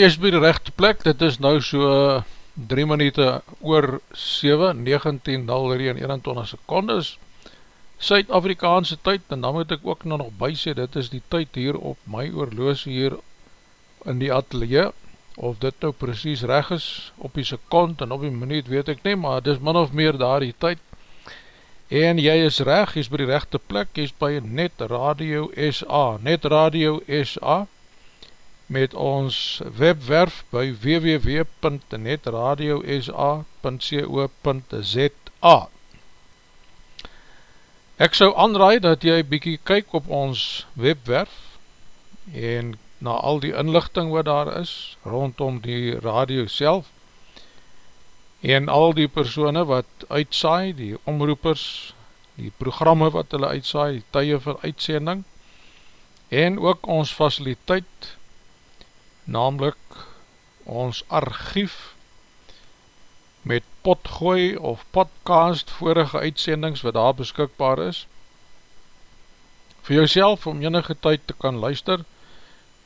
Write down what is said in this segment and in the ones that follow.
jy is by die rechte plek, dit is nou so 3 minute oor 7, 19.03 en 21 secondes, Suid-Afrikaanse tyd, en dan moet ek ook nou nog bysê, dit is die tyd hier op my oorloos hier in die atelier, of dit nou precies reg is, op die sekond en op die minuut weet ek nie, maar dit is min of meer daar die tyd, en jy is reg, jy is by die rechte plek, jy is by Net Radio SA, Net Radio SA, met ons webwerf by www.netradiosa.co.za Ek sou aanraai dat jy bykie kyk op ons webwerf en na al die inlichting wat daar is rondom die radio self en al die persone wat uitsaai, die omroepers, die programme wat hulle uitsaai, die tye vir uitsending en ook ons faciliteit namelijk ons archief met potgooi of podcast vorige uitsendings wat daar beskikbaar is. Vir jouself om enige tyd te kan luister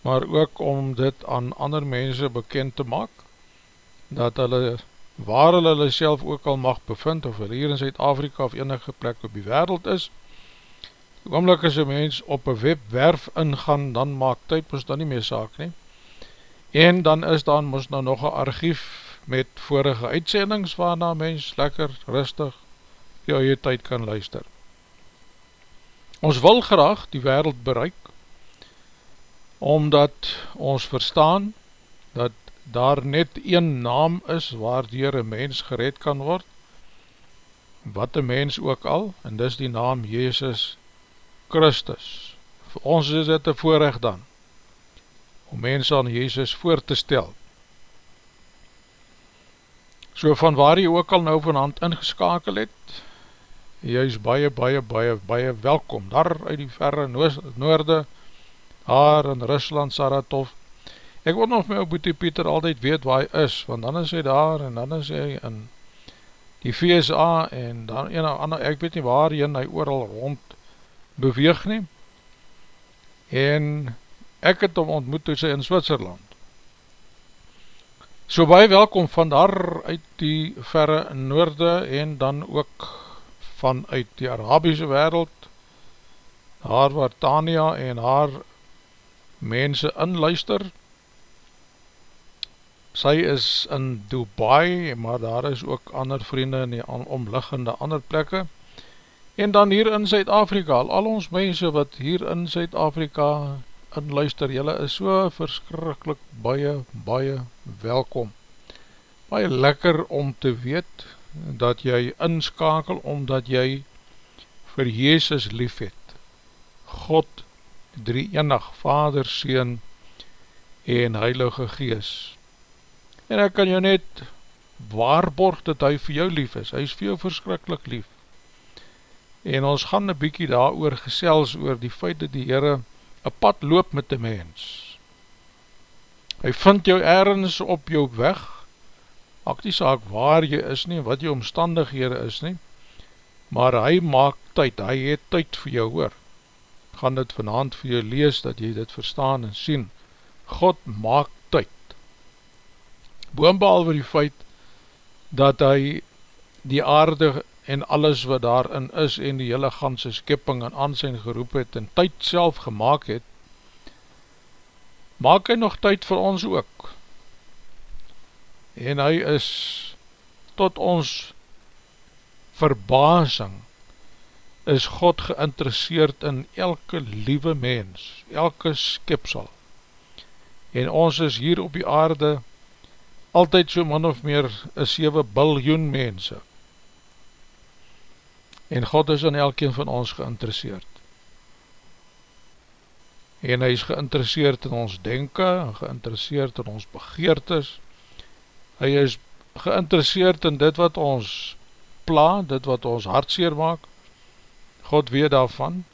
maar ook om dit aan ander mense bekend te maak dat hulle waar hulle hulle self ook al mag bevind of hulle hier in Zuid-Afrika of enige plek op die wereld is. Oomlik as een mens op een webwerf ingaan dan maak tyd ons dan nie meer saak nie en dan is dan ons nou nog een archief met vorige uitsendings waarna mens lekker rustig jou je tyd kan luister. Ons wil graag die wereld bereik, omdat ons verstaan dat daar net een naam is waar dier een mens gered kan word, wat een mens ook al, en dis die naam Jezus Christus. Voor ons is dit een voorrecht dan, om mens aan Jezus voor te stel. So van waar jy ook al nou van hand ingeskakel het, jy is baie, baie, baie, baie welkom, daar uit die verre noorde, daar in Rusland, Saratov, ek wil nog my boete Pieter altyd weet waar hy is, want dan is hy daar, en dan is hy in die VSA, en dan een of ander, ek weet nie waar hy in, hy ooral rond beweeg nie, en ek het hom ontmoet toe sy in Switserland, so baie welkom van daar uit die verre noorde, en dan ook vanuit die Arabiese wereld, haar waar Tania en haar mense inluister, sy is in Dubai, maar daar is ook ander vriende in die omliggende ander plekke, en dan hier in Zuid-Afrika, al ons mense wat hier in Zuid-Afrika inluister, jylle is so verskrikkelijk baie, baie welkom, baie lekker om te weet, dat jy inskakel, omdat jy vir Jezus lief het, God, drie enig, Vader, Seen en Heilige Gees. En ek kan jou net waarborg dat hy vir jou lief is, hy is vir jou verskrikkelijk lief. En ons gaan een bykie daar oor gesels oor die feit dat die Heere een pad loop met die mens. Hy vind jou ergens op jou weg, maak die saak waar jy is nie, wat jy omstandighede is nie, maar hy maak tyd, hy het tyd vir jou hoor, gaan dit vanavond vir jou lees, dat jy dit verstaan en sien, God maak tyd, boonbehalwe die feit, dat hy die aarde en alles wat daarin is, en die hele ganse skipping en aansijn geroep het, en tyd self gemaakt het, maak hy nog tyd vir ons ook, en hy is tot ons verbasing, is God geïnteresseerd in elke liewe mens, elke skipsel. En ons is hier op die aarde altyd so min of meer een 7 biljoen mense. En God is in elkeen van ons geïnteresseerd. En hy is geïnteresseerd in ons denken, geïnteresseerd in ons begeertes. Hy is geïnteresseerd in dit wat ons pla, dit wat ons hartseer maak, God weet daarvan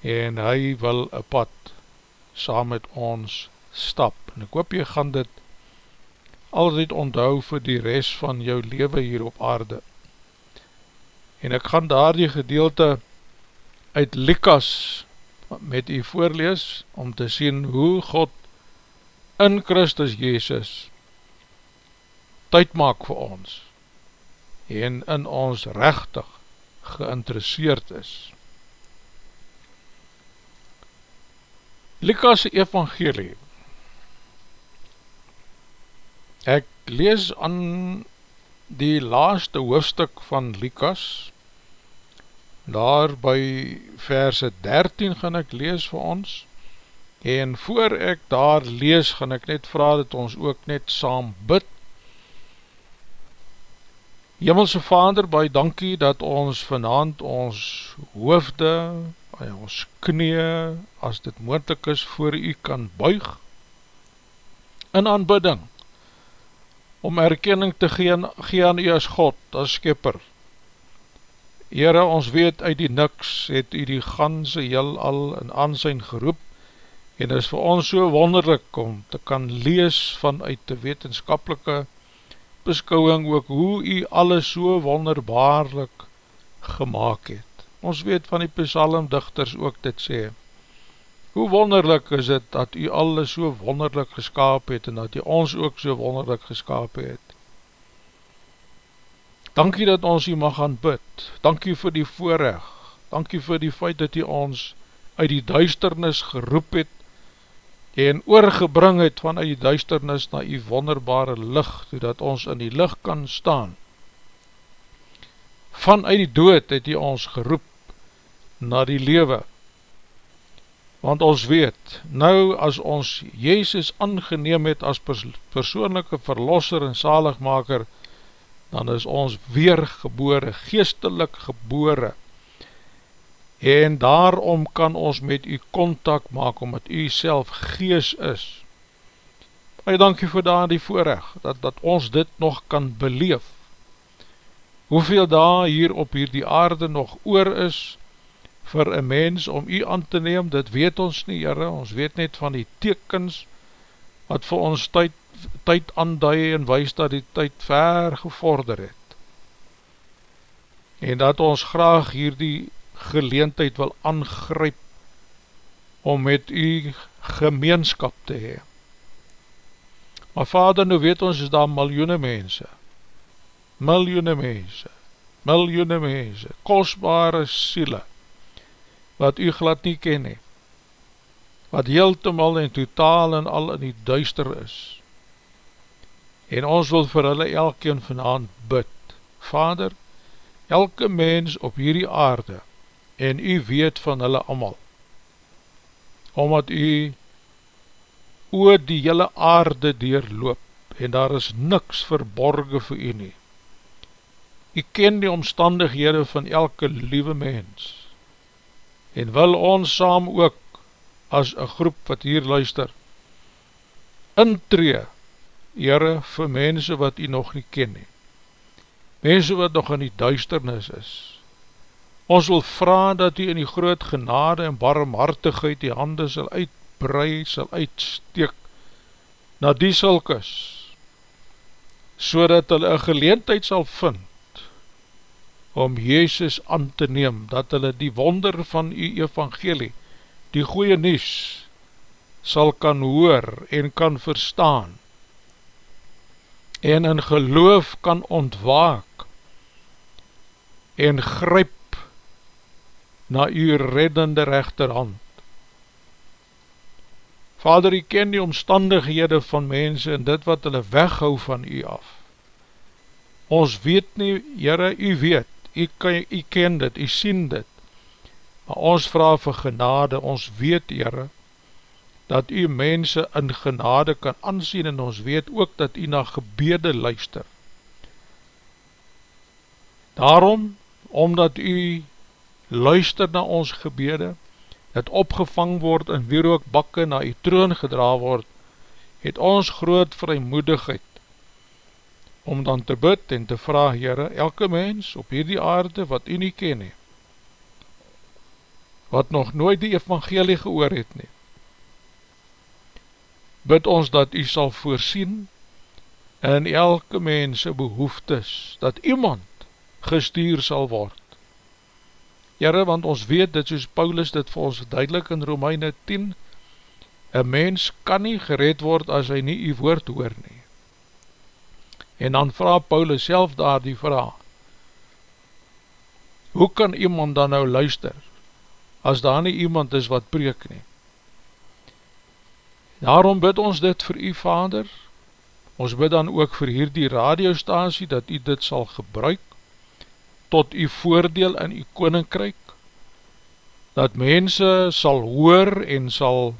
en hy wil een pad saam met ons stap. En ek hoop jy gaan dit altyd onthou vir die rest van jou leven hier op aarde. En ek gaan daar die gedeelte uit Likas met u voorlees om te sien hoe God in Christus Jezus tyd maak vir ons en in ons rechtig geïnteresseerd is. Likas evangelie Ek lees aan die laaste hoofdstuk van Likas daar by verse 13 gaan ek lees vir ons en voor ek daar lees gaan ek net vraag dat ons ook net saam bid Hemelse Vader, baie dankie dat ons vanavond ons hoofde, ons knie, as dit moeilijk is, voor u kan buig, in aanbidding, om erkenning te gee, gee aan u as God, as skipper. Heere, ons weet uit die niks, het u die ganse heel al in aansijn geroep, en is vir ons so wonderlik om te kan lees vanuit die wetenskapelike beskouwing ook hoe u alles so wonderbaarlik gemaakt het. Ons weet van die psalmdichters ook dit sê. Hoe wonderlik is het dat u alles so wonderlik geskaap het en dat u ons ook so wonderlik geskaap het. Dankie dat ons u mag gaan bid. Dankie vir die voorrecht. Dankie vir die feit dat u ons uit die duisternis geroep het en oorgebring het van die duisternis na die wonderbare licht, so ons in die licht kan staan. Vanuit die dood het hy ons geroep na die lewe, want ons weet, nou as ons Jezus aangeneem het as pers persoonlijke verlosser en zaligmaker, dan is ons weer gebore, geestelik gebore, en daarom kan ons met u contact maak, omdat u self gees is. Baie dankie vir daar die voorrecht, dat, dat ons dit nog kan beleef. Hoeveel daar hier op hier die aarde nog oor is, vir een mens om u aan te neem, dit weet ons nie, jyre, ons weet net van die tekens, wat vir ons tyd, tyd aanduie en wees dat die tyd ver gevorder het. En dat ons graag hier die geleentheid wil aangryp om met u gemeenskap te hee. Maar vader, nou weet ons is daar miljoene mense, miljoene mense, miljoene mense, kostbare siele, wat u glad nie ken he, wat heeltemal en totaal en al in die duister is. En ons wil vir hulle elkeen vanavond bid. Vader, elke mens op hierdie aarde, en u weet van hulle amal, omdat u oor die hele aarde deurloop, en daar is niks verborgen vir u nie. U ken die omstandighede van elke liewe mens, en wil ons saam ook, as een groep wat hier luister, intree, Heere, vir mense wat u nog nie ken nie, mense wat nog in die duisternis is, Ons wil vraag dat u in die groot genade en barmhartigheid die hande sal uitbrei, sal uitsteek na die sulkes, so dat hulle een geleentheid sal vind om Jezus aan te neem, dat hulle die wonder van u evangelie, die goeie nies, sal kan hoor en kan verstaan, en in geloof kan ontwaak, en gryp na u reddende rechterhand. Vader, u ken die omstandighede van mense en dit wat hulle weghou van u af. Ons weet nie, Heere, u weet, u, kan, u ken dit, u sien dit, maar ons vraag vir genade, ons weet, Heere, dat u mense in genade kan ansien en ons weet ook dat u na gebede luister. Daarom, omdat u luister na ons gebede, het opgevang word en weer ook bakke na die troon gedra word, het ons groot vrymoedigheid om dan te bid en te vraag, Heere, elke mens op hierdie aarde wat u nie ken nie, wat nog nooit die evangelie gehoor het nie, bid ons dat u sal voorsien in elke mense behoeftes, dat iemand gestuur sal word, Jere, want ons weet dit soos Paulus dit vir ons duidelik in Romeine 10, een mens kan nie gered word as hy nie die woord hoor nie. En dan vraag Paulus self daar die vraag, hoe kan iemand dan nou luister, as daar nie iemand is wat preek nie? Daarom bid ons dit vir u vader, ons bid dan ook vir hierdie radiostasie, dat u dit sal gebruik, tot u voordeel in u koninkryk, dat mense sal hoor en sal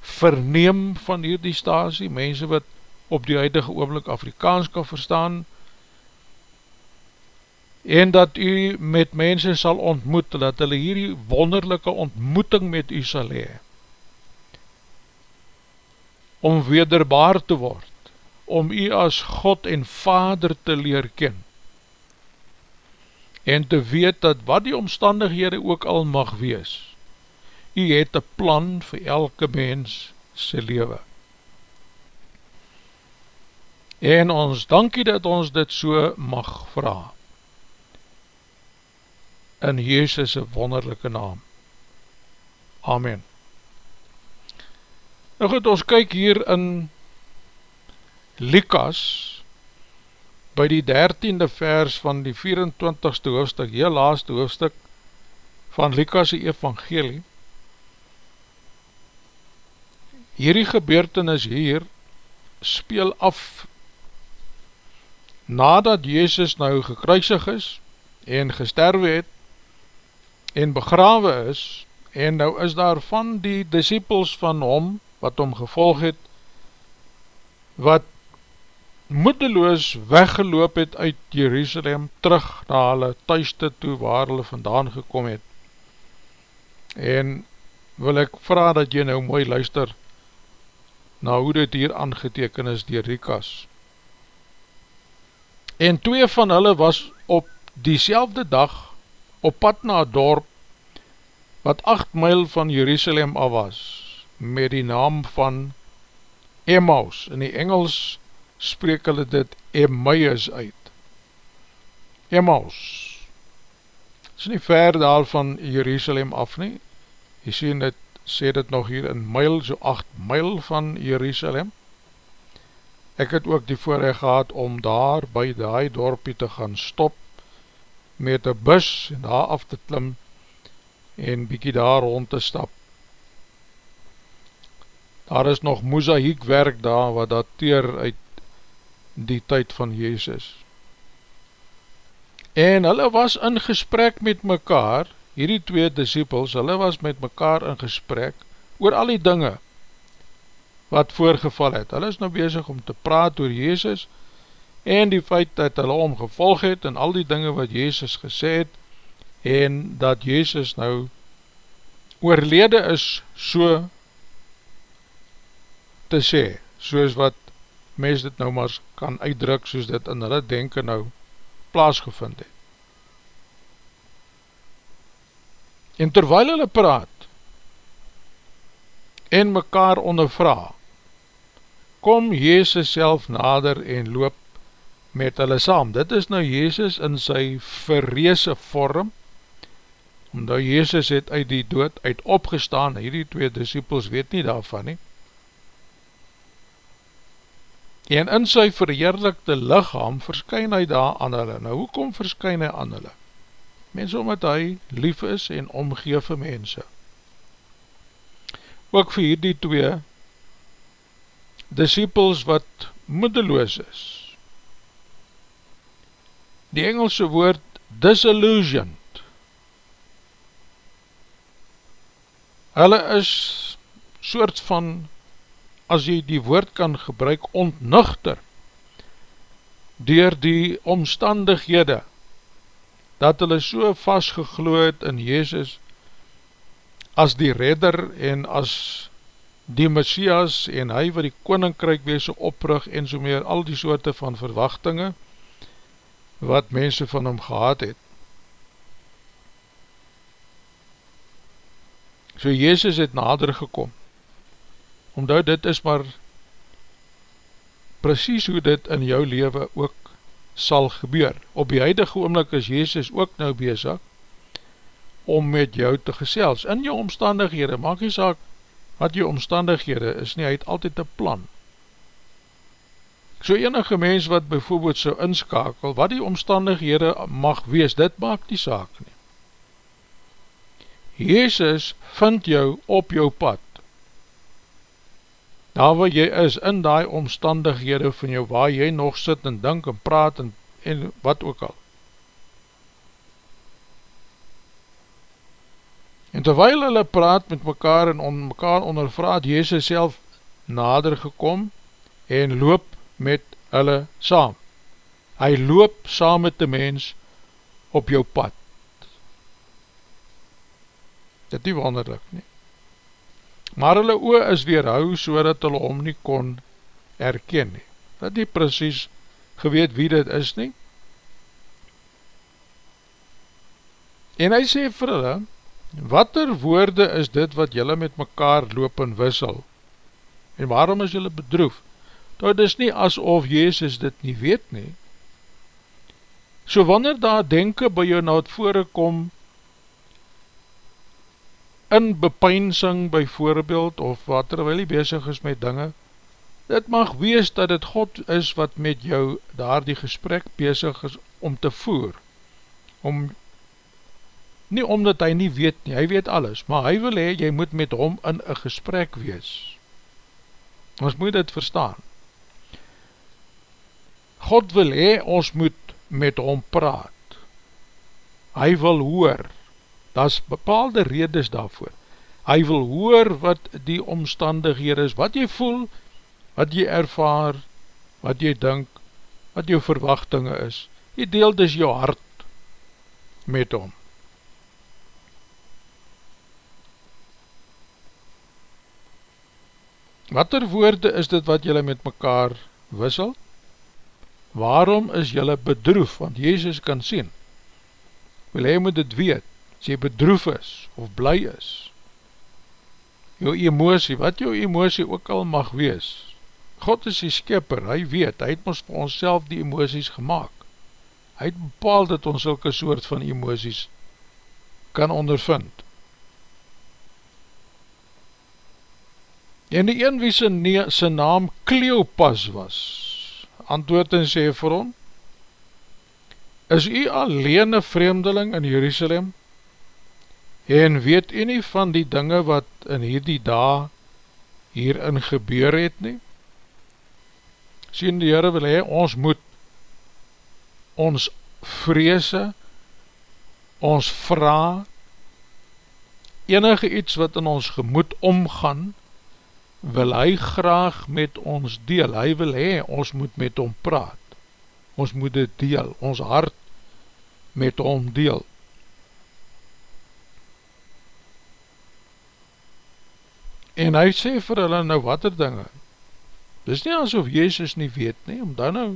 verneem van hierdie stasie, mense wat op die huidige oomlik Afrikaans kan verstaan, en dat u met mense sal ontmoet, dat hulle hierdie wonderlijke ontmoeting met u sal hee, om wederbaar te word, om u as God en Vader te leer ken, en te weet dat wat die omstandighede ook al mag wees, u het een plan vir elke mens sy lewe. En ons dankie dat ons dit so mag vraag. In Jezus' wonderlijke naam. Amen. Nou goed, ons kyk hier in Likas by die dertiende vers van die 24ste hoofdstuk, heel laaste hoofdstuk van Likas' evangelie, hierdie gebeurtenis hier speel af nadat Jezus nou gekruisig is en gesterwe het en begrawe is en nou is daar van die disciples van hom wat hom gevolg het wat moedeloos weggeloop het uit Jerusalem terug na hulle thuiste toe waar hulle vandaan gekom het. En wil ek vraag dat jy nou mooi luister na hoe dit hier aangeteken is dier Rikas. En twee van hulle was op diezelfde dag op pad na dorp wat 8 myl van Jerusalem af was met die naam van Emmaus. In die Engels spreek hulle dit Emmaus uit. Emmaus. Is nie ver daar van Jerusalem af nie. Jy sien dit sê dit nog hier in myl so 8 myl van Jerusalem. Ek het ook die voorrecht gehad om daar by die dorpie te gaan stop met een bus en daar af te klim en bykie daar rond te stap. Daar is nog mozaïek werk daar wat dateer uit die tyd van Jezus. En hulle was in gesprek met mekaar, hierdie twee disciples, hulle was met mekaar in gesprek oor al die dinge wat voorgeval het. Hulle is nou bezig om te praat oor Jezus en die feit dat hulle omgevolg het en al die dinge wat Jezus gesê het en dat Jezus nou oorlede is so te sê, soos wat mens dit nou maar kan uitdruk soos dit in hulle denken nou plaasgevind het. En terwijl hulle praat en mekaar ondervraag, kom Jezus self nader en loop met hulle saam. Dit is nou Jezus in sy verreese vorm, omdat Jezus het uit die dood uit opgestaan, hierdie twee disciples weet nie daarvan nie, en in sy verheerlikte lichaam verskyn hy daar aan hulle. Nou, hoekom verskyn hy aan hulle? Mens omdat hy lief is en omgeef mense. Ook vir hierdie twee disciples wat moedeloos is. Die Engelse woord disillusioned. Hulle is soort van, as jy die woord kan gebruik, ontnuchter dier die omstandighede dat hulle so vastgegloed in Jezus as die redder en as die Messias en hy wat die koninkryk wees oprug en so meer al die soorte van verwachtinge wat mense van hom gehad het. So Jezus het nader gekom, omdat dit is maar precies hoe dit in jou leven ook sal gebeur. Op die huidige oomlik is Jezus ook nou bezig om met jou te gesels. In jou omstandighede, maak jy saak wat jou omstandighede is nie, hy het altyd een plan. So enige mens wat bijvoorbeeld so inskakel, wat die omstandighede mag wees, dit maak die saak nie. Jezus vind jou op jou pad, daar waar jy is, in die omstandighede van jou, waar jy nog sit en dink en praat en, en wat ook al. En terwijl hulle praat met mekaar en on mekaar ondervraat, Jezus self nader gekom en loop met hulle saam. Hy loop saam met die mens op jou pad. Dit nie wonderlik nie. Maar hulle oor is weerhou so dat hulle om nie kon erken nie. Dat nie precies geweet wie dit is nie. En hy sê vir hulle, Wat er woorde is dit wat jylle met mekaar loop en wissel? En waarom is jylle bedroef? Dat is nie asof Jezus dit nie weet nie. So wanneer daar denken by jou na het voorekom in bepeinsing by voorbeeld of wat terwijl jy bezig is met dinge, dit mag wees dat het God is wat met jou daar die gesprek bezig is om te voer, om nie omdat hy nie weet nie, hy weet alles, maar hy wil hee, jy moet met hom in een gesprek wees. Ons moet dit verstaan. God wil hee, ons moet met hom praat. Hy wil hoor. Dat is bepaalde redes daarvoor. Hy wil hoor wat die omstandighede is, wat jy voel, wat jy ervaar, wat jy dink, wat jou verwachtinge is. Jy deel dus jou hart met hom. Wat er woorde is dit wat jylle met mekaar wissel? Waarom is jylle bedroef? Want Jezus kan sien. Wil hy moet dit weet, as jy bedroef is of bly is. Jou emosie, wat jou emosie ook al mag wees. God is die skipper, hy weet, hy het ons vir ons die emoties gemaakt. Hy het bepaald dat ons sulke soort van emoties kan ondervind. En die een wie sy, sy naam Cleopas was, antwoord en sê vir hom, is u alleen een vreemdeling in Jerusalem, en weet u nie van die dinge wat in hierdie dag hierin gebeur het nie? Sien die Heere wil hee, ons moet ons vreese, ons vraag, enige iets wat in ons gemoed omgaan, wil hy graag met ons deel, hy wil hee, ons moet met hom praat, ons moet dit deel, ons hart met hom deel. En hy sê vir hulle nou wat er dinge, dis nie asof Jezus nie weet nie, om dan nou,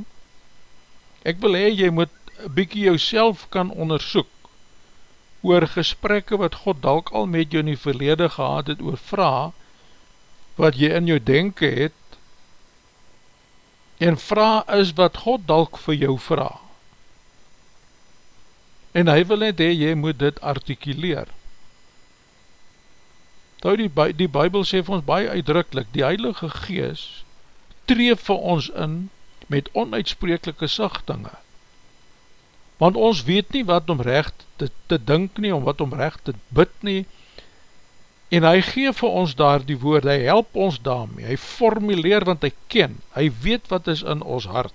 ek wil hee, jy moet bykie jou kan onderzoek, oor gesprekke wat God dalk al met jou in die verlede gehad het, oor vraag, wat jy in jou denken het en vraag is wat God dalk vir jou vraag. En hy wil net hee, jy moet dit artikuleer. Nou die, die Bijbel sê vir ons baie uitdrukkelijk, die Heilige Gees treef vir ons in met onuitsprekelike sachtinge. Want ons weet nie wat om recht te, te dink nie, om wat om recht te bid nie, en hy gee vir ons daar die woord, hy help ons daarmee, hy formuleer want hy ken, hy weet wat is in ons hart,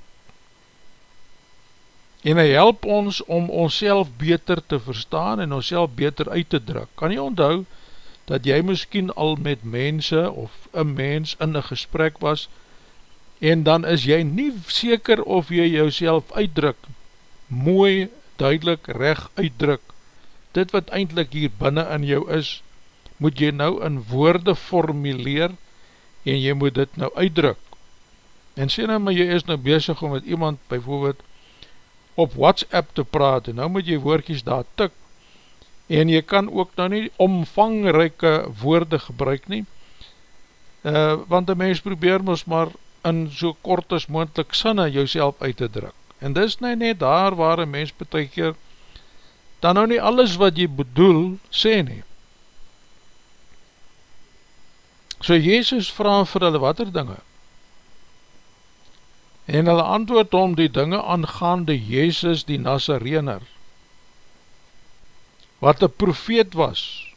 en hy help ons om ons beter te verstaan en ons beter uit te druk, kan jy onthou, dat jy miskien al met mense of een mens in een gesprek was, en dan is jy nie seker of jy jouself uitdruk, mooi, duidelik, recht uitdruk, dit wat eindelijk hier binnen in jou is, moet jy nou in woorde formuleer en jy moet dit nou uitdruk. En sê nou maar jy is nou bezig om met iemand bijvoorbeeld op WhatsApp te praat en nou moet jy woordkies daar tik en jy kan ook nou nie omvangryke woorde gebruik nie uh, want die mens probeer ons maar in so kort as moendlik sinne jou uit te druk. En dis nou net daar waar een mens betek keer dan nou nie alles wat jy bedoel sê nie. So Jezus vraag vir hulle wat er dinge? En hulle antwoord om die dinge aangaande Jezus die Nazarener, wat een profeet was,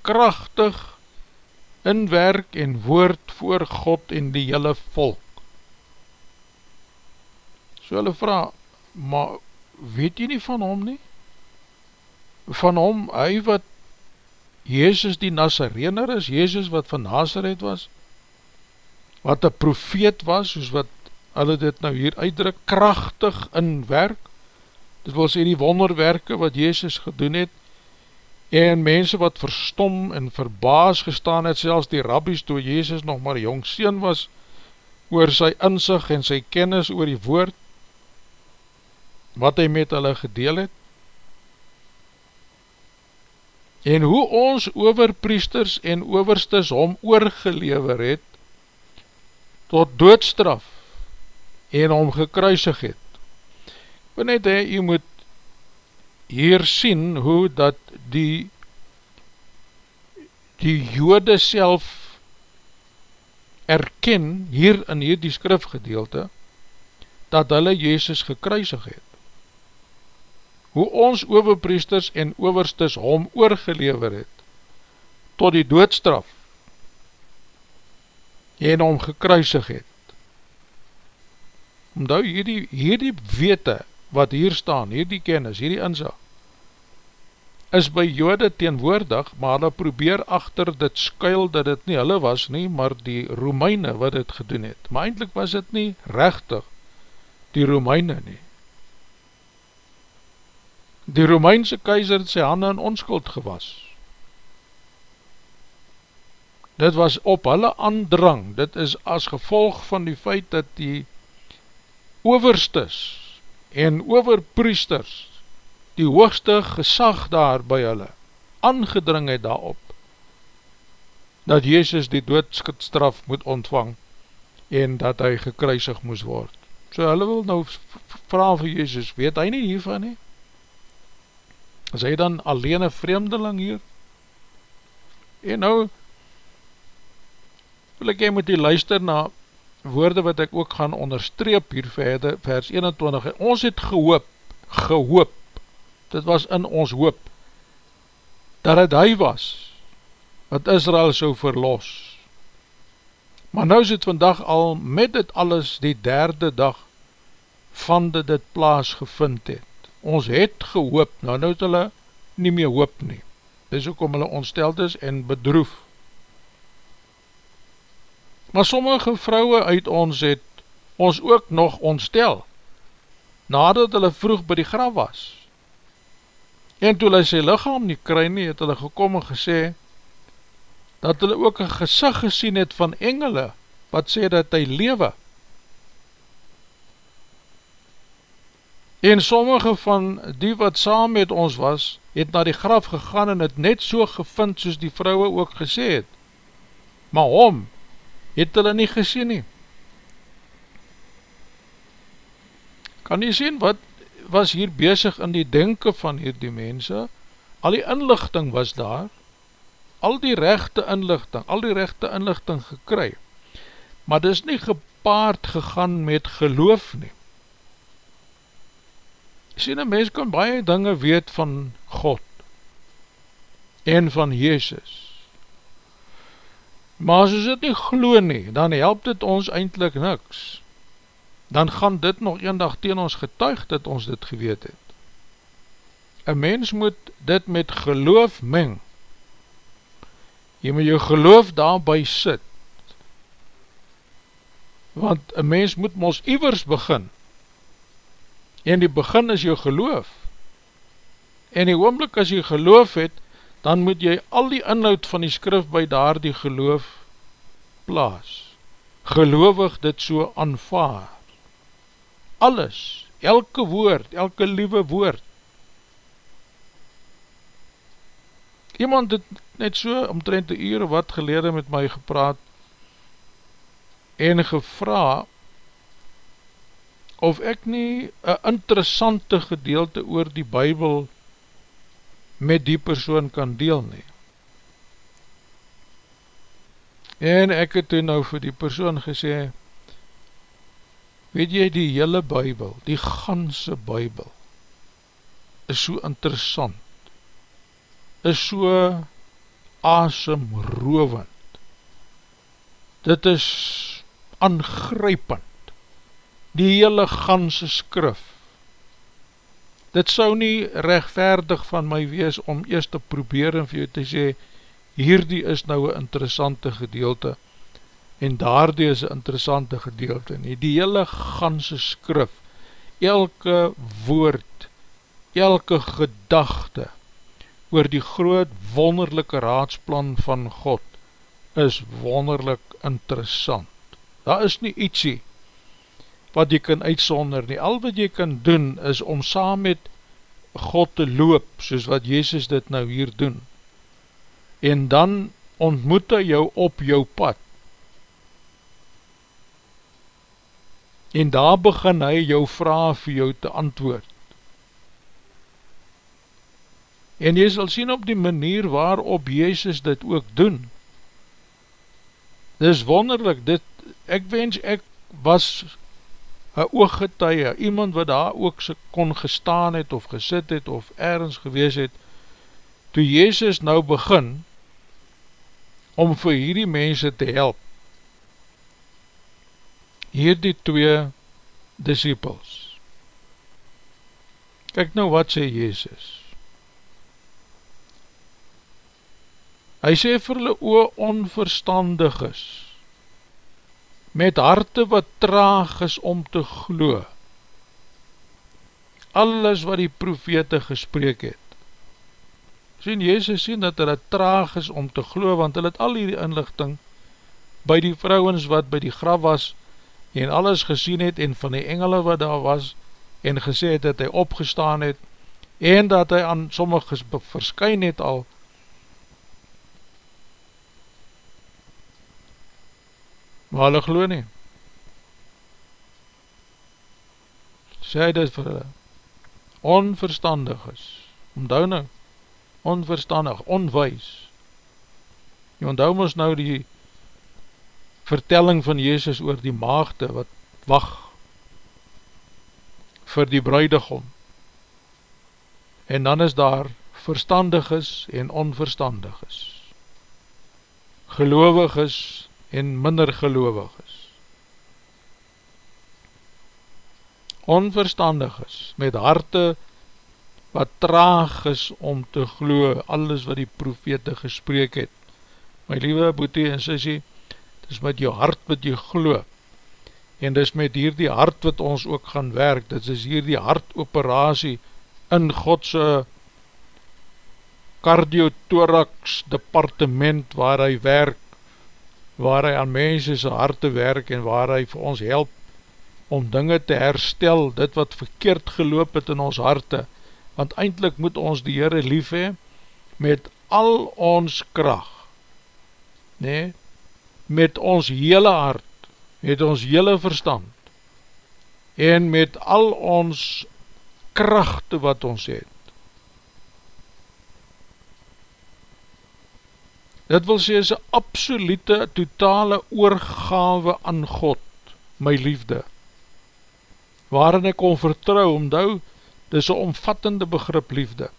krachtig in werk en woord voor God en die hele volk. So hulle vraag, maar weet jy nie van hom nie? Van hom, hy wat Jezus die Nazarener is, Jezus wat van Nazareth was, wat een profeet was, soos wat hulle dit nou hier uitdruk, krachtig in werk, dit wil sê die wonderwerke wat Jezus gedoen het, en mense wat verstom en verbaas gestaan het, selfs die rabbies toe Jezus nog maar jong sien was, oor sy inzicht en sy kennis oor die woord, wat hy met hulle gedeel het, en hoe ons overpriesters en overstes hom oorgelever het tot doodstraf en hom gekruisig het. Want net hy, jy moet hier sien hoe dat die die jode self erken hier in hierdie skrifgedeelte dat hulle Jezus gekruisig het hoe ons overpriesters en overstes hom oorgelever het, tot die doodstraf, en om gekruisig het. Omdat hierdie, hierdie wete wat hier staan, hierdie kennis, hierdie inzag, is by jode teenwoordig, maar hulle probeer achter dit skuil dat dit nie hulle was nie, maar die Romeine wat dit gedoen het. Maar eindelijk was dit nie rechtig die Romeine nie. Die Romeinse keizer het sy handen in onskuld gewas. Dit was op hulle aandrang, dit is as gevolg van die feit dat die overstes en overpriesters die hoogste gesag daar by hulle aangedring het daarop dat Jezus die doodstraf moet ontvang en dat hy gekruisig moes word. So hulle wil nou vraag vir Jezus, weet hy nie hiervan nie? Is hy dan alleen een vreemdeling hier? En nou wil ek jy moet die luister na woorde wat ek ook gaan onderstreep hier verder, vers 21, ons het gehoop, gehoop, dit was in ons hoop, dat het hy was, wat Israel so verlos. Maar nou is het vandag al met dit alles die derde dag van dit dit plaas gevind het. Ons het gehoop, nou nou het hulle nie meer hoop nie. Dis ook om hulle ontsteld is en bedroef. Maar sommige vrouwe uit ons het ons ook nog ontstel, nadat hulle vroeg by die graf was. En toe hulle sy lichaam nie kry nie, het hulle gekom en gesê, dat hulle ook een gezicht gesien het van engele, wat sê dat hy lewe. En sommige van die wat saam met ons was, het na die graf gegaan en het net so gevind soos die vrouwe ook gesê het. Maar hom het hulle nie gesien nie. Kan jy sien wat was hier bezig in die denken van hierdie mense, al die inlichting was daar, al die rechte inlichting, al die rechte inlichting gekry, maar dis nie gepaard gegaan met geloof nie. Sien, een mens kan baie dinge weet van God en van Jezus, maar as ons dit nie glo nie, dan help dit ons eindelijk niks, dan gaan dit nog een dag teen ons getuig dat ons dit geweet het. Een mens moet dit met geloof meng. Jy moet jou geloof daarby sit. Want een mens moet ons iwers begin. En die begin is jou geloof. En die oomblik as jy geloof het, dan moet jy al die inhoud van die skrif by daar die geloof plaas. Geloofig dit so aanvaar alles, elke woord, elke liewe woord. Iemand het net so omtrent die uur wat gelede met my gepraat en gevra of ek nie een interessante gedeelte oor die bybel met die persoon kan deel nie. En ek het toen nou vir die persoon gesê, Weet jy die hele bybel, die ganse bybel, is so interessant, is so asemrovend, dit is aangrypend, die hele ganse skrif, dit sou nie rechtvaardig van my wees om eerst te probeer en vir jou te sê, hierdie is nou een interessante gedeelte, en daardoor is een interessante gedeelte nie, die hele ganse skrif, elke woord, elke gedachte, oor die groot wonderlijke raadsplan van God, is wonderlik interessant. Daar is nie ietsie, wat jy kan uitsonder nie, al wat jy kan doen, is om saam met God te loop, soos wat Jezus dit nou hier doen, en dan ontmoet hy jou op jou pad, en daar begin hy jou vraag vir jou te antwoord. En jy sal sien op die manier waarop Jezus dit ook doen. Dit is wonderlik, dit, ek wens ek was een ooggetuie, iemand wat daar ook kon gestaan het of gesit het of ergens gewees het, toe Jezus nou begin om vir hierdie mense te help, hierdie twee disciples. Kijk nou wat sê Jezus. Hy sê vir hulle oe onverstandig is, met harte wat traag is om te glo, alles wat die profete gespreek het. Sien, Jezus sien dat hulle traag is om te glo, want hulle het al die inlichting by die vrouwens wat by die graf was, en alles gesien het, en van die engele wat daar was, en gesê het dat hy opgestaan het, en dat hy aan sommiges verskyn het al, maar hulle glo nie. Sê dit vir hulle, onverstandig is, omdou nou, onverstandig, onwijs. Jy onthou ons nou die vertelling van Jezus oor die maagde wat wacht vir die bruidegom. En dan is daar verstandig is en onverstandig is. En minder gelovig is. Onverstandig is, met harte wat traag is om te glo alles wat die profete gespreek het. My liewe boete en sissie, het is met jou hart wat jy glo, en dis met hier die hart wat ons ook gaan werk, dit is hier die hartoperatie in Godse cardiothorax departement waar hy werk, waar hy aan mense sy harte werk en waar hy vir ons help om dinge te herstel, dit wat verkeerd geloop het in ons harte, want eindelijk moet ons die Heere lief hee, met al ons kracht, nee, met ons hele hart, met ons hele verstand, en met al ons krachte wat ons het, Dit wil sê, is een absolute, totale oorgave aan God, my liefde. Waarin ek om vertrouw, omdou, dit is een omvattende begrip liefde.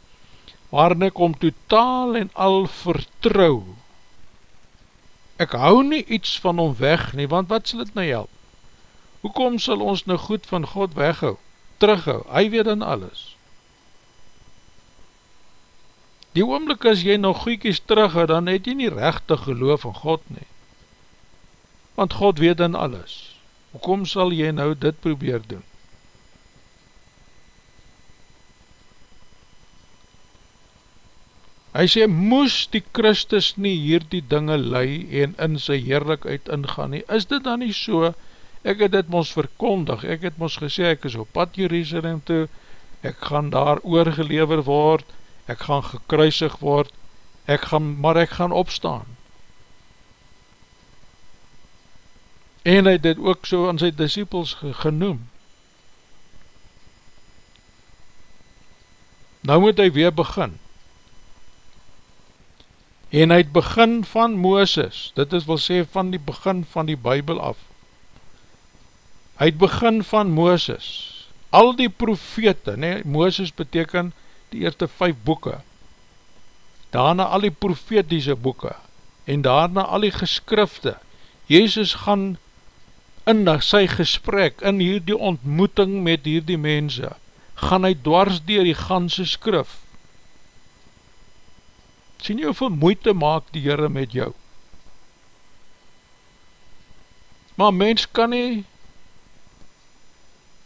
Waarin ek om totaal en al vertrouw. Ek hou nie iets van hom weg nie, want wat sal het nou help? Hoekom sal ons nou goed van God weghou, terughou? Hy weet dan alles. Die oomlik as jy nog goeikies terug het, dan het jy nie rechte geloof in God nie. Want God weet in alles. Hoekom sal jy nou dit probeer doen? Hy sê, moes die Christus nie hier die dinge lei en in sy heerlijkheid ingaan nie, is dit dan nie so, ek het dit ons verkondig, ek het ons gesê, ek is op pad Jerusalem toe, ek gaan daar oorgelever word, ek gaan gekruisig word, ek gaan, maar ek gaan opstaan. En hy het dit ook so aan sy disciples genoem. Nou moet hy weer begin. En hy het begin van Mooses, dit is wil sê van die begin van die Bijbel af. Hy het begin van Mooses, al die profete, nee, Mooses beteken die eerste vijf boeken, daarna al die profetiese boeken, en daarna al die geskrifte, Jezus gaan in sy gesprek, in hierdie ontmoeting met hierdie mense, gaan hy dwars dier die ganse skrif. Sien jy hoeveel moeite maak die Heere met jou? Maar mens kan nie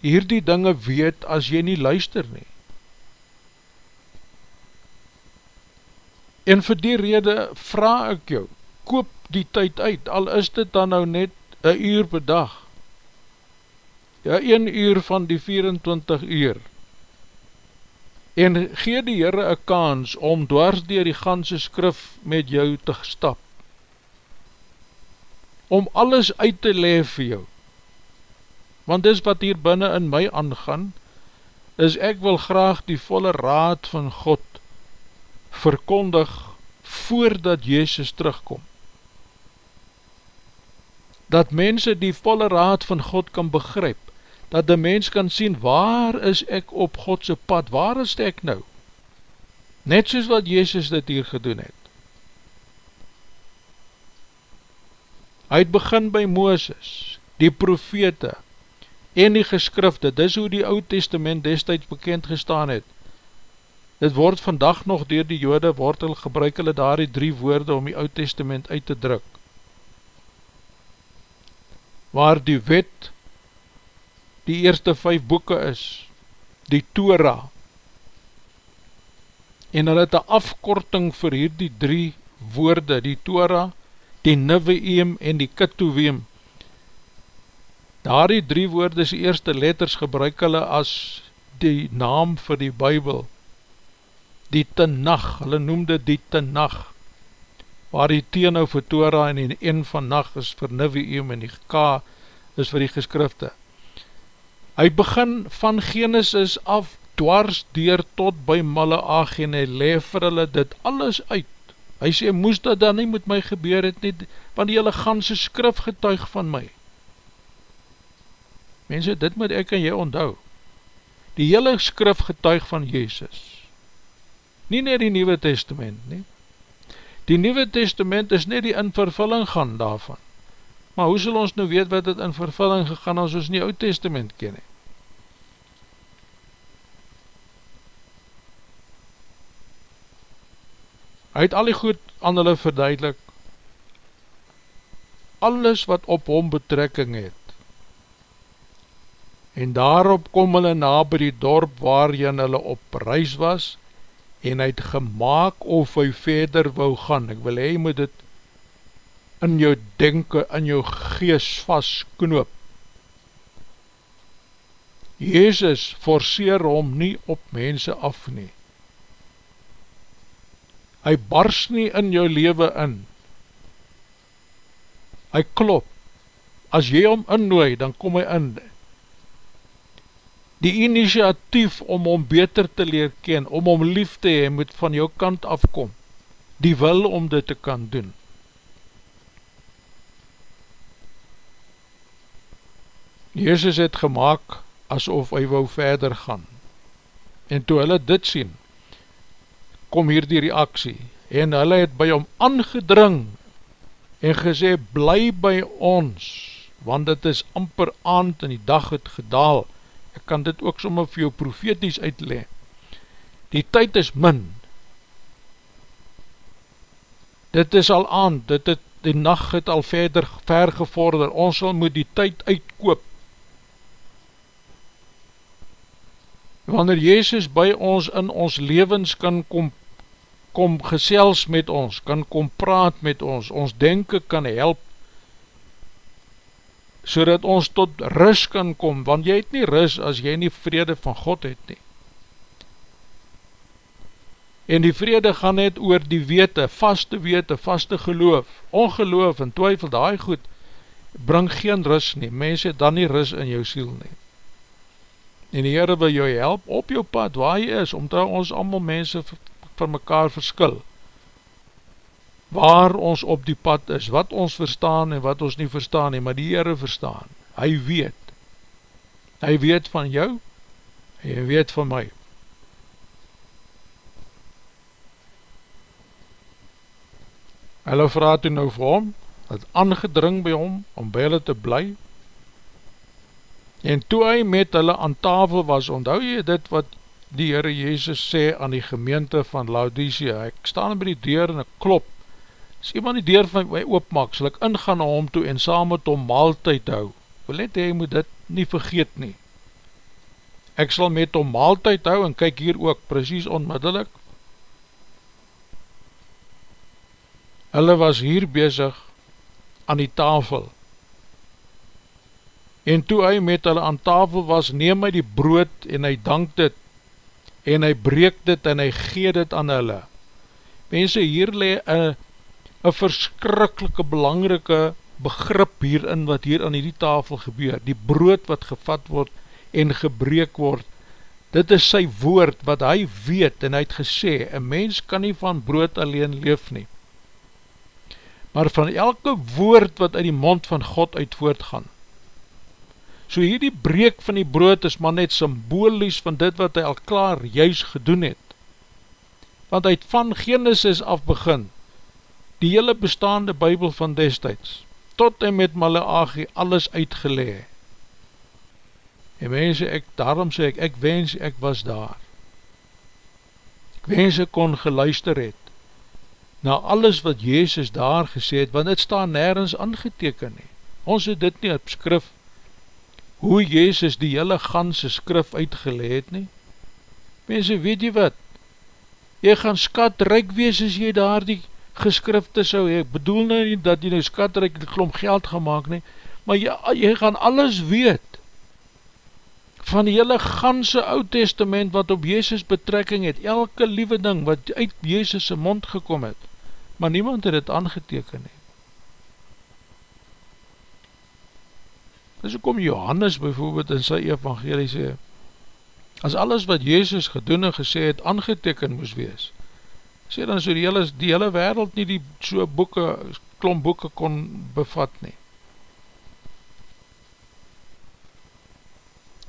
hierdie dinge weet as jy nie luister nie. En vir die rede vraag ek jou, koop die tyd uit, al is dit dan nou net een uur per dag. Ja, een uur van die 24 uur. En gee die Heere een kans om dwars dier die ganse skrif met jou te stap. Om alles uit te leef vir jou. Want dis wat hier binnen in my aangaan, is ek wil graag die volle raad van God verkondig voordat Jezus terugkom. Dat mense die volle raad van God kan begryp, dat die mens kan sien, waar is ek op Godse pad, waar is ek nou? Net soos wat Jezus dit hier gedoen het. Hy het begin by Mooses, die profete en die geskrifte, dis hoe die oud testament destijds bekend gestaan het. Dit word vandag nog door die jode, word hulle gebruik hulle daar die drie woorde om die oud testament uit te druk. Waar die wet die eerste vijf boeken is, die Torah, en hulle het een afkorting vir hierdie drie woorde, die Torah, die Niveeem en die Kituweem. Daar die drie woorde is die eerste letters gebruik hulle as die naam vir die Bijbel, die Tenach, hulle noemde die Tenach, waar die T nou vir Torah en die N van nacht is vir Niveeem en die K is vir die geskrifte. Hy begin van Genesis af dwars deur tot by Malaag en hy leef vir hulle dit alles uit. Hy sê, moes dat dan nie met my gebeur het nie, want die hele ganse skrif getuig van my. Mense, dit moet ek en jy onthou. Die hele skrif getuig van Jezus. Nie net die Nieuwe Testament nie. Die Nieuwe Testament is net die in vervulling gaan daarvan. Maar hoe sal ons nou weet wat het in vervulling gegaan as ons nie Oud Testament ken nie? Hy het al die goed aan hulle verduidelik, alles wat op hom betrekking het. En daarop kom hulle na by die dorp waarin hulle op reis was, en hy het gemaakt of hy verder wou gaan. Ek wil hy moet dit in jou denken, in jou gees vastknoop. Jezus forceer hom nie op mense af nie hy bars nie in jou leven in, hy klop, as jy hom innooi, dan kom hy in, die initiatief om hom beter te leer ken, om hom lief te hee, moet van jou kant afkom, die wil om dit te kan doen. Jezus het gemaakt asof hy wou verder gaan, en toe hulle dit sien, kom hier die reaksie, en hulle het by hom aangedring, en gesê, bly by ons, want het is amper aand, en die dag het gedaal, ek kan dit ook somme vir jou profeties uitle, die tyd is min, dit is al aand, dit het, die nacht het al verder ver gevorder, ons sal moet die tyd uitkoop, wanneer Jezus by ons in ons levens kan kom kom gesels met ons, kan kom praat met ons, ons denken kan help, so dat ons tot ris kan kom, want jy het nie ris as jy nie vrede van God het nie. En die vrede gaan net oor die wete, vaste wete, vaste geloof, ongeloof en twyfel, daai goed, bring geen ris nie, mens het dan nie ris in jou siel nie. En die Heere wil jou help op jou pad, waar jy is, omdat ons allemaal mense van mekaar verskil waar ons op die pad is, wat ons verstaan en wat ons nie verstaan nie, maar die Heere verstaan, hy weet. Hy weet van jou en hy weet van my. Hulle vraag toe nou vir hom het aangedring by hom om by hulle te bly. En toe hy met hulle aan tafel was, onthou jy dit wat die Heere Jezus sê aan die gemeente van Laodicea, ek staan by die deur en ek klop, as iemand die deur van my oopmak, sal ek ingaan na hom toe en saam met hom maaltijd hou, wil net hy moet dit nie vergeet nie, ek sal met hom maaltijd hou, en kyk hier ook, precies onmiddellik, hulle was hier bezig aan die tafel, en toe hy met hulle aan tafel was, neem hy die brood en hy dank dit, en hy breek dit en hy gee dit aan hulle. Mense, hier le een verskrikkelike belangrike begrip hierin wat hier aan die tafel gebeur, die brood wat gevat word en gebreek word, dit is sy woord wat hy weet en hy het gesê, een mens kan nie van brood alleen leef nie, maar van elke woord wat uit die mond van God uit voortgaan, So hierdie breek van die brood is maar net symbolies van dit wat hy al klaar juist gedoen het. Want hy het van Genesis af begin, die hele bestaande bybel van destijds, tot en met Malachi alles uitgelee. En mense, ek, daarom sê ek, ek wens ek was daar. Ek wens ek kon geluister het na alles wat Jezus daar gesê het, want het staan nergens aangeteken nie. Ons het dit nie op skrif, hoe Jezus die hele ganse skrif uitgeleed nie. Mense, weet jy wat? Jy gaan skatryk wees as jy daar die geskrifte sou, ek bedoel nou nie dat jy nou skatryk die klomp geld gemaakt nie, maar jy, jy gaan alles weet van die hele ganse oud testament wat op Jezus betrekking het, elke liewe ding wat uit Jezus' mond gekom het, maar niemand het het aangeteken nie. Dis ook om Johannes bijvoorbeeld in sy evangelie sê, as alles wat Jezus gedoen en gesê het, aangeteken moes wees, sê dan so die hele, die hele wereld nie die so boeken, klomp boeken kon bevat nie.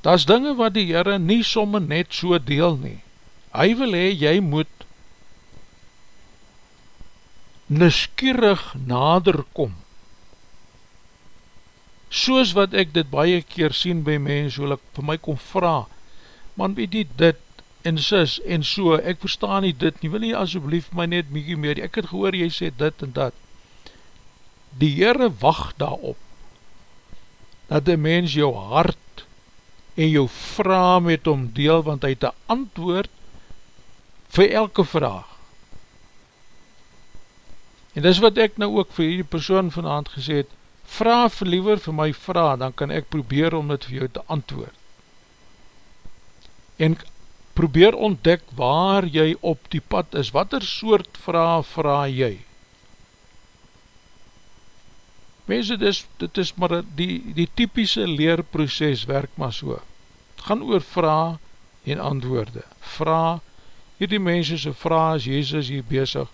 Dat is dinge wat die Heere nie somme net so deel nie. Hy wil hee, jy moet niskierig nader kom. Soos wat ek dit baie keer sien by mens, hoe ek vir my kom vraag, man weet nie dit, en sis, en so, ek verstaan nie dit nie, wil nie asjeblief my net mykie meer, ek het gehoor, jy sê dit en dat, die Heere wacht daarop, dat die mens jou hart, en jou vraag met hom deel, want hy het een antwoord, vir elke vraag, en dis wat ek nou ook vir die persoon vanavond gesê het, vraag vir liever vir my vraag, dan kan ek probeer om dit vir jou te antwoord, en probeer ontdek waar jy op die pad is, wat er soort vraag vraag jy? Mense, dit is, dit is maar die, die typische leerproces werk maar so. Het gaan oor vraag en antwoorde. Vraag, hierdie mense se vraag is Jezus hier bezig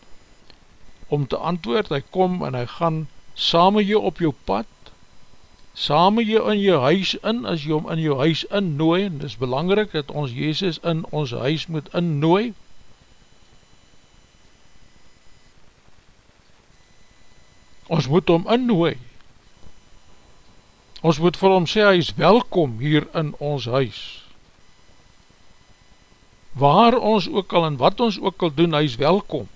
om te antwoord, hy kom en hy gaan saam met jou op jou pad, saam met jou in jou huis in, as jy hom in jou huis innooi, en dit is belangrijk dat ons Jezus in ons huis moet innooi, ons moet hom innooi, ons moet vir hom sê, hy is welkom hier in ons huis, waar ons ook al en wat ons ook al doen, hy is welkom,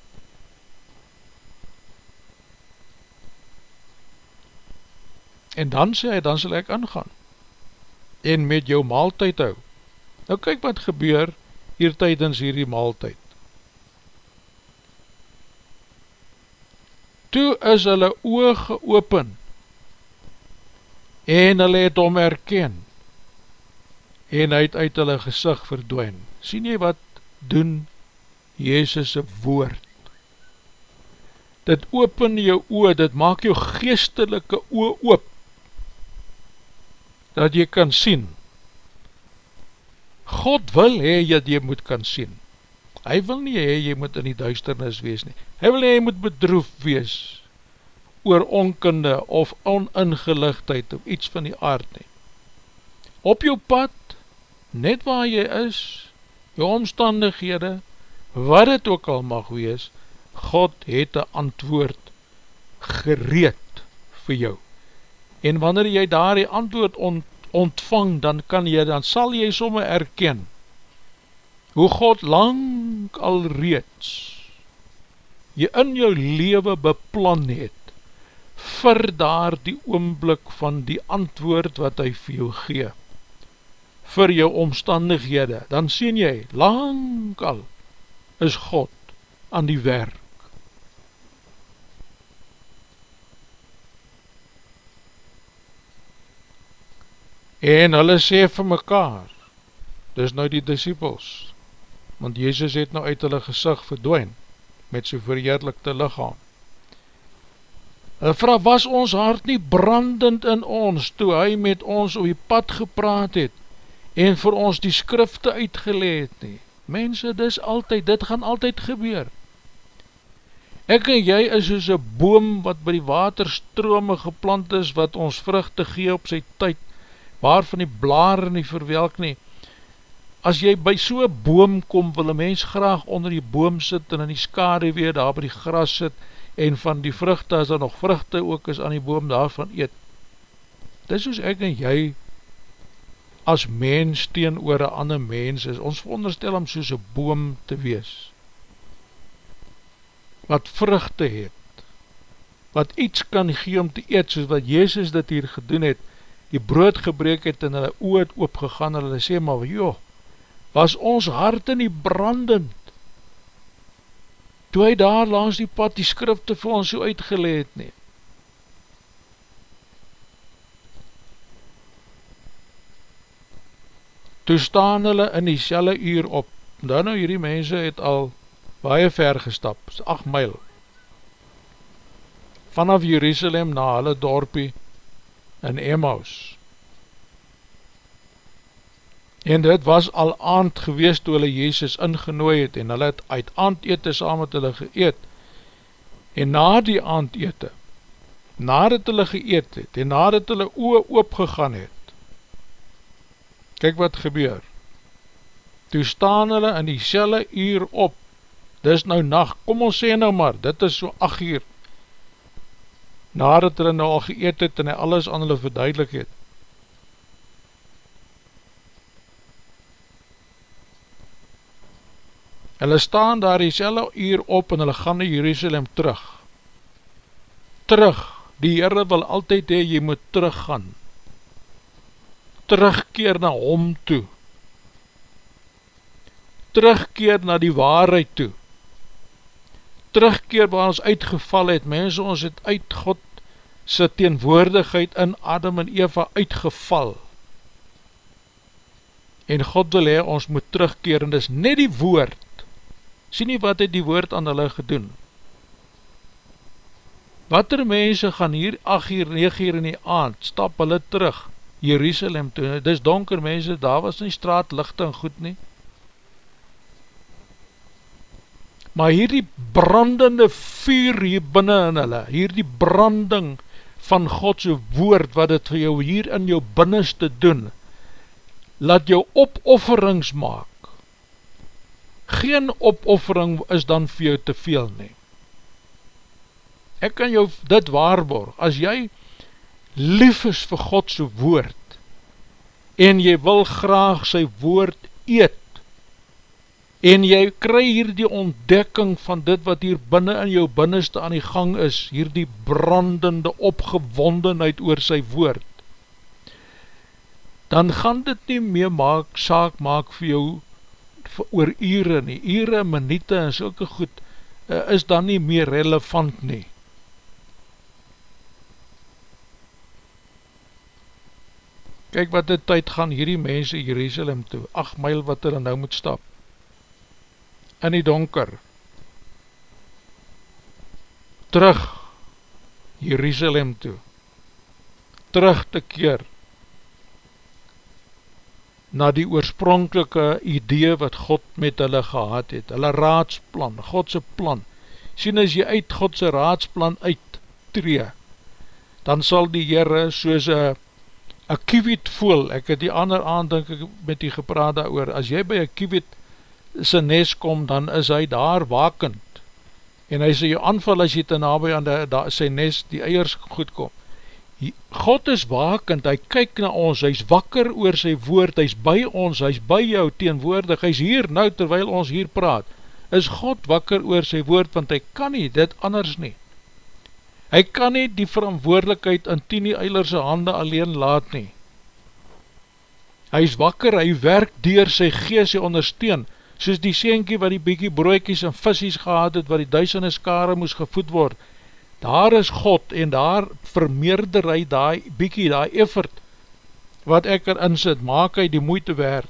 en dan sê hy, dan sal ek ingaan, en met jou maaltijd hou. Nou kyk wat gebeur hier tydens hierdie maaltijd. Toe is hulle oog geopen, en hulle het om erken, en hy het uit hulle gezicht verdwijn. Sien jy wat doen Jezus' woord? Dit open jou oog, dit maak jou geestelike oog oop, dat jy kan sien. God wil hee, jy moet kan sien. Hy wil nie hee, jy moet in die duisternis wees nie. Hy wil nie, jy moet bedroef wees oor onkunde of oningeligdheid of iets van die aard nie. Op jou pad, net waar jy is, jou omstandighede, wat het ook al mag wees, God het een antwoord gereed vir jou en wanneer jy daar die antwoord ont, ontvang, dan kan jy, dan sal jy somme erken, hoe God lang al reeds, jy in jou leven beplan het, vir daar die oomblik van die antwoord wat hy vir jou gee, vir jou omstandighede, dan sien jy, lang al is God aan die werk, En hulle sê vir mekaar, dis nou die disciples, want Jezus het nou uit hulle gezicht verdwijn, met sy verheerlikte lichaam. Hulle vraag, was ons hart nie brandend in ons, toe hy met ons op die pad gepraat het, en vir ons die skrifte uitgeleed nie? Mense, dis altyd, dit gaan altyd gebeur. Ek en jy is soos een boom wat by die waterstrome geplant is, wat ons vruchte gee op sy tyd, waar van die blare nie verwelk nie. As jy by so'n boom kom, wil een mens graag onder die boom sit en in die skade weer daar by die gras sit en van die vruchte, as daar nog vruchte ook is aan die boom daarvan eet. Dis soos ek en jy as mens teen oor een ander mens is, ons veronderstel om soos een boom te wees, wat vruchte het, wat iets kan gee om te eet, soos wat Jezus dit hier gedoen het, die brood gebreek het en hulle oot oopgegaan en hulle sê, maar joh, was ons hart in die brandend, toe hy daar langs die pad die skrifte vir ons so uitgeleed nie, toe staan hulle in die selle uur op, dan nou hierdie mense het al baie ver gestap, 8 myl, vanaf Jerusalem na hulle dorpie in Emmaus. En dit was al aand gewees toe hulle Jezus ingenooi het en hulle het uit aand ete saam met hulle geëet. En na die aand ete, nadat hulle geëet het en nadat hulle oe oopgegaan het, kyk wat gebeur, toe staan hulle in die selle uur op, dis nou nacht, kom ons sê nou maar, dit is so 8 uur, nadat hulle nou al geëet het en hy alles aan hulle verduidelik het, hulle staan daar die selle uur op en hulle gaan na Jerusalem terug, terug, die Heere wil altyd hee, jy moet teruggaan, terugkeer na hom toe, terugkeer na die waarheid toe, terugkeer waar ons uitgeval het, mense ons het uit God sy teenwoordigheid in Adam en Eva uitgeval, en God wil hee, ons moet terugkeer, en dis net die woord, sien nie wat het die woord aan hulle gedoen, wat er mense gaan hier 8 uur, 9 uur in die aand, stap hulle terug, Jerusalem toe, dis donker mense, daar was nie straat, lichte en goed nie, maar hier die brandende vuur hier binnen in hulle, hier die branding van Godse woord, wat het vir jou hier in jou binnenste doen, laat jou opofferings maak, geen opoffering is dan vir jou te veel nie, ek kan jou dit waarborg, as jy lief is vir Godse woord en jy wil graag sy woord eet en jy kry hier die ontdekking van dit wat hier binnen in jou binnenste aan die gang is, hier die brandende opgewondenheid oor sy woord, dan gaan dit nie meer maak, saak maak vir jou oor ure nie, ure, minute en sulke goed, eh, is dan nie meer relevant nie. Kyk wat die tyd gaan hierdie mense Jerusalem toe, 8 myl wat hulle nou moet stap, in die donker, terug Jerusalem toe, terug te keer, na die oorspronkelike idee wat God met hulle gehad het, hulle raadsplan, Godse plan, sien as jy uit Godse raadsplan uittree, dan sal die Heere soos een een kiewiet voel, ek het die ander aand denk ek met die gepraat daar oor, as jy by een kiewiet sy nes kom, dan is hy daar wakend, en hy sê jou aanval as jy te nabij aan die, die, sy nes die eiers goed kom. God is wakend, hy kyk na ons, hy is wakker oor sy woord, hy is by ons, hy is by jou teenwoordig, hy is hier nou terwyl ons hier praat, is God wakker oor sy woord, want hy kan nie dit anders nie. Hy kan nie die verantwoordelikheid in Tini Eilerse hande alleen laat nie. Hy is wakker, hy werk dier sy gees, hy ondersteun, soos die seentjie wat die bykie broekies en visies gehad het, wat die duisende skare moes gevoed word. Daar is God en daar vermeerder hy die bykie, die effort, wat ek er insit, maak hy die moeite werk.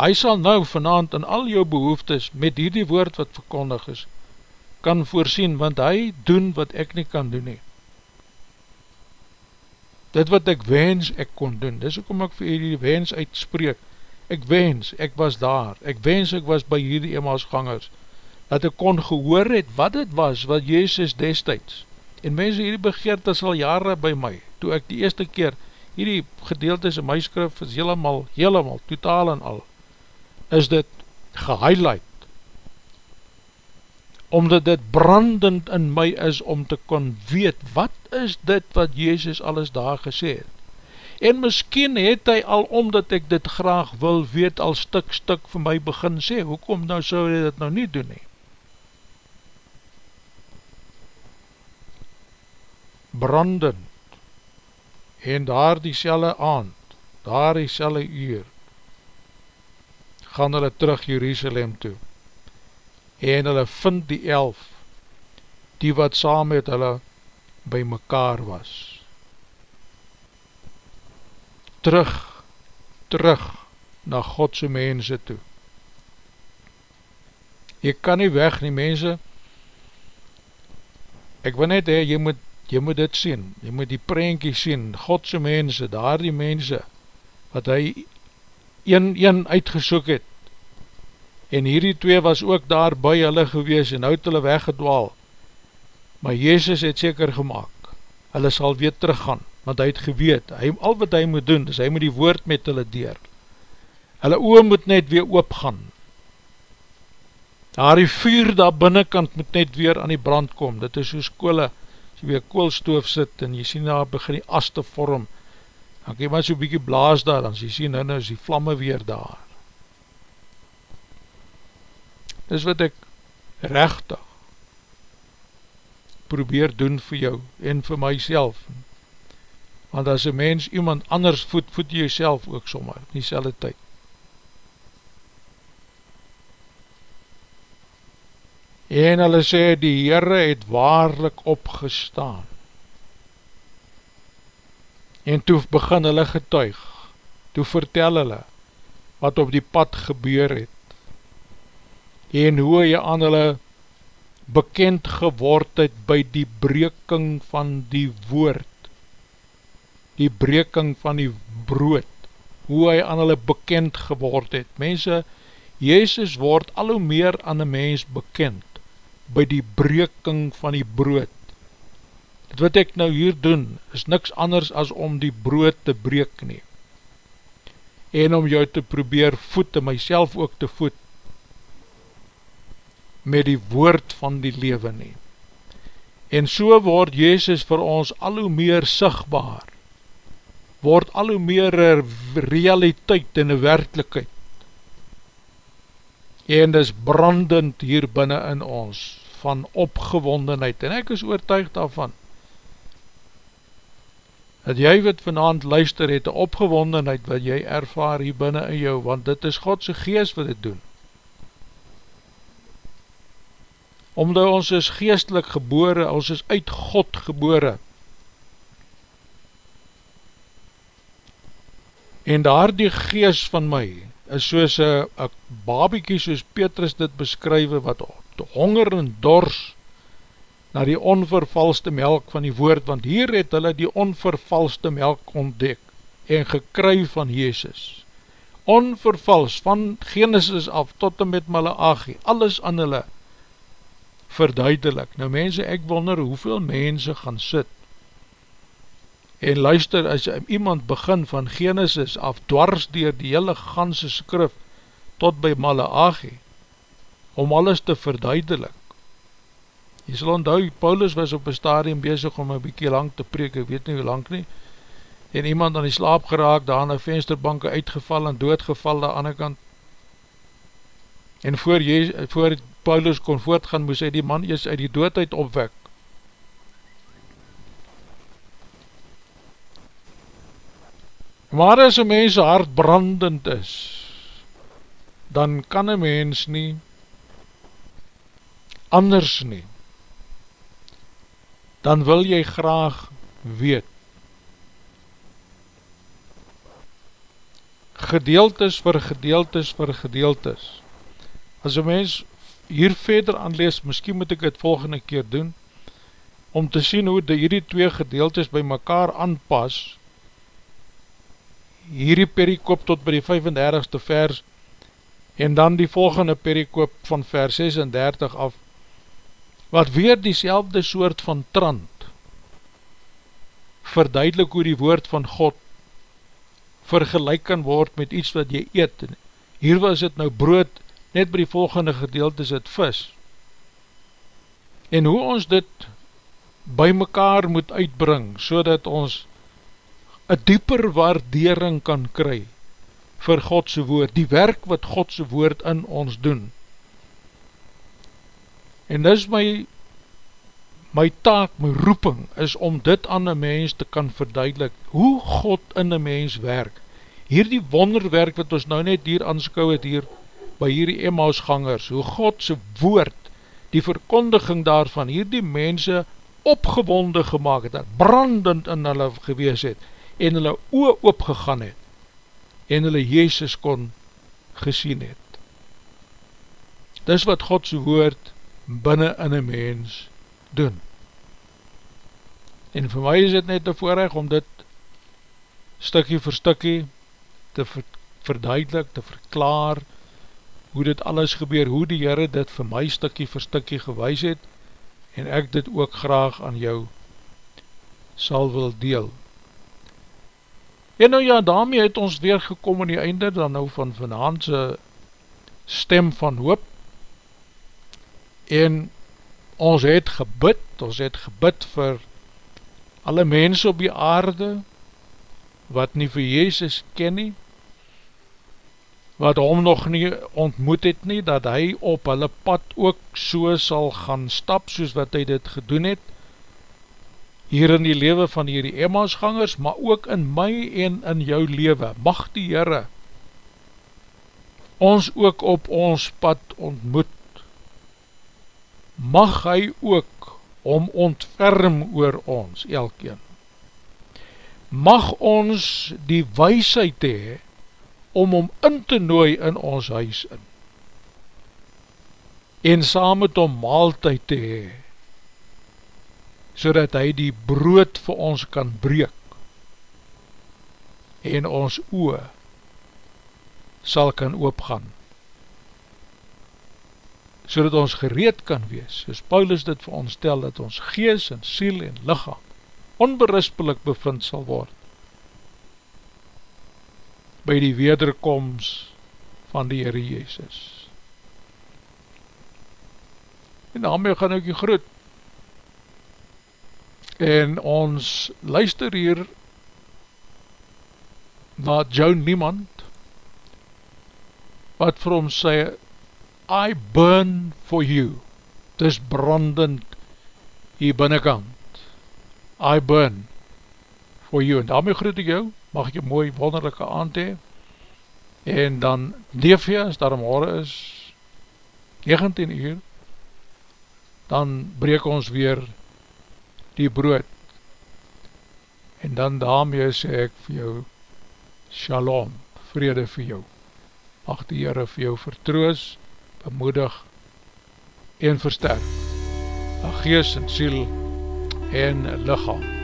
Hy sal nou vanavond in al jou behoeftes, met hierdie woord wat verkondig is, kan voorsien, want hy doen wat ek nie kan doen nie. Dit wat ek wens ek kon doen, dis ook om ek vir die wens uitspreek, ek wens ek was daar, ek wens ek was by hierdie eenmaasgangers, dat ek kon gehoor het wat het was, wat Jezus destijds, en mense hierdie begeert is al jare by my, toe ek die eerste keer, hierdie gedeeltes in my skrif is helemaal, helemaal, totaal en al, is dit gehighlight, omdat dit brandend in my is om te kon weet, wat is dit wat Jezus alles daar gesê het? En miskien het hy al, omdat ek dit graag wil weet, al stuk stuk vir my begin sê, hoekom nou sou hy dit nou nie doen nie? Brandend, en daar die selle aand, daar die selle uur, gaan hulle terug Jerusalem toe, en hulle vind die elf, die wat saam met hulle by mekaar was. Terug, terug na Godse mense toe. Jy kan nie weg nie mense, ek wil net hee, jy moet, jy moet dit sien, jy moet die prentjie sien, Godse mense, daar die mense, wat hy een, een uitgesoek het, en hierdie twee was ook daar by hulle gewees en houd hulle weggedwaal. Maar Jezus het seker gemaakt hulle sal weer teruggaan want hy het geweet, hy, al wat hy moet doen is hy moet die woord met hulle deur. Hulle oor moet net weer oopgaan. Daar die vuur daar binnenkant moet net weer aan die brand kom. Dit is soos koole as jy weer koolstoof sit en jy sien daar begin die as te vorm. Dan kan jy maar so'n bykie blaas daar dan jy sien nou is die vlamme weer daar. Dis wat ek rechtig probeer doen vir jou en vir myself want as een mens iemand anders voed, voed jy self ook sommer, nie selle tyd. En hulle sê die Heere het waarlik opgestaan. En toe begin hulle getuig. Toe vertel hulle wat op die pad gebeur het. En hoe hy aan hulle bekend geword het by die breking van die woord, die breking van die brood, hoe hy aan hulle bekend geword het. Mense, Jezus word al hoe meer aan die mens bekend by die breking van die brood. Dit wat ek nou hier doen, is niks anders as om die brood te breek nie. En om jou te probeer voed en myself ook te voed met die woord van die lewe nie. En so word Jezus vir ons al hoe meer sigtbaar, word al hoe meer realiteit en werkelijkheid. En dis brandend hier binnen in ons, van opgewondenheid, en ek is oortuigd daarvan, dat jy wat vanavond luister het, die opgewondenheid wat jy ervaar hier binnen in jou, want dit is Godse geest wat dit doen. omdat ons is geestelik gebore, ons is uit God gebore. En daar die geest van my, is soos een babiekie, soos Petrus dit beskrywe, wat honger en dors, na die onvervalste melk van die woord, want hier het hulle die onvervalste melk ontdek, en gekry van Jezus. Onvervals, van Genesis af, tot en met Malachi, alles aan hulle, verduidelik. Nou mense, ek wonder hoeveel mense gaan sit en luister as iemand begin van Genesis af dwars dier die hele ganse skrif tot by Malachi om alles te verduidelik. Jy sal onthou, Paulus was op een stadium bezig om een bykie lang te preek, ek weet nie hoe lang nie, en iemand aan die slaap geraak, daar aan die vensterbanke uitgeval en doodgeval daar aan die kant, en voor, Jezus, voor Paulus kon voortgaan, moes hy die man eers uit die doodheid opwek. Maar as een mens hart brandend is, dan kan een mens nie anders nie. Dan wil jy graag weet. Gedeeltes vir gedeeltes vir gedeeltes. As een mens hier verder aanlees, miskien moet ek het volgende keer doen, om te sien hoe die hierdie twee gedeeltes by mekaar aanpas, hierdie perikoop tot by die 35ste vers, en dan die volgende perikoop van vers 36 af, wat weer die soort van trant, verduidelik hoe die woord van God vergelijk kan word met iets wat jy eet. Hier was het nou brood, net by die volgende gedeelte is het vis. en hoe ons dit by mekaar moet uitbring, so dat ons een dieper waardering kan kry vir Godse woord, die werk wat Godse woord in ons doen. En dis my, my taak, my roeping, is om dit aan een mens te kan verduidelik, hoe God in een mens werk. Hier die wonderwerk wat ons nou net hier aanskou het hier, by hierdie Emmausgangers, hoe Godse woord die verkondiging daarvan hier die mense opgewonde gemaakt het, brandend in hulle gewees het, en hulle oor opgegaan het, en hulle Jezus kon gesien het. Dis wat Godse woord binnen in een mens doen. En vir my is dit net te voorrecht om dit stikkie vir stikkie te verduidelik, te verklaar, hoe dit alles gebeur, hoe die Heere dit vir my stikkie vir stikkie gewys het, en ek dit ook graag aan jou sal wil deel. En nou ja, daarmee het ons weer gekom in die einde, dan nou van vanavondse stem van hoop, en ons het gebid, ons het gebid vir alle mense op die aarde, wat nie vir Jezus ken nie, wat hom nog nie ontmoet het nie, dat hy op hulle pad ook so sal gaan stap, soos wat hy dit gedoen het, hier in die lewe van hierdie Emmausgangers, maar ook in my en in jou lewe, mag die Heere ons ook op ons pad ontmoet, mag hy ook om ontferm oor ons, elkeen, mag ons die weisheid hee, om om in te nooi in ons huis in. En saam met om maaltijd te hee so dat hy die brood vir ons kan breek en ons oe sal kan oopgaan so dat ons gereed kan wees soos Paulus dit vir ons stel dat ons gees en siel en lichaam onberispelik bevind sal word by die wederkomst van die Heere Jezus. En daarmee gaan ek jy groet. En ons luister hier na Joan Niemand, wat vir hom sê, I burn for you. Dis brandend hier binnenkant. I burn for you. En daarmee groet ek jou mag ek jy mooi wonderlijke aand hee, en dan leef jy, as daar morgen is, 19 uur, dan breek ons weer die brood, en dan daarmee sê ek vir jou, shalom, vrede vir jou, mag die Heere vir jou vertroos, bemoedig, en versterk, gees en siel, en lichaam.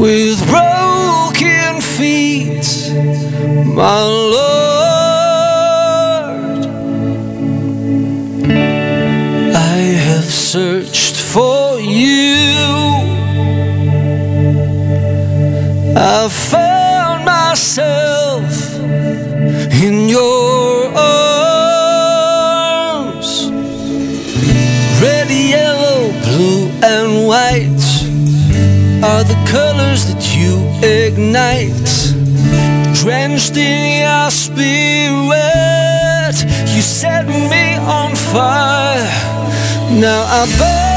With broken feet, my Lord. I have searched for you. I found myself are the colors that you ignite. Drenched in your spirit, you set me on fire. Now I burn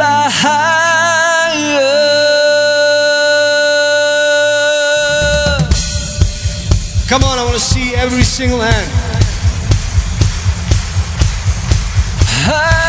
fly higher. Come on, I want to see every single hand. Higher.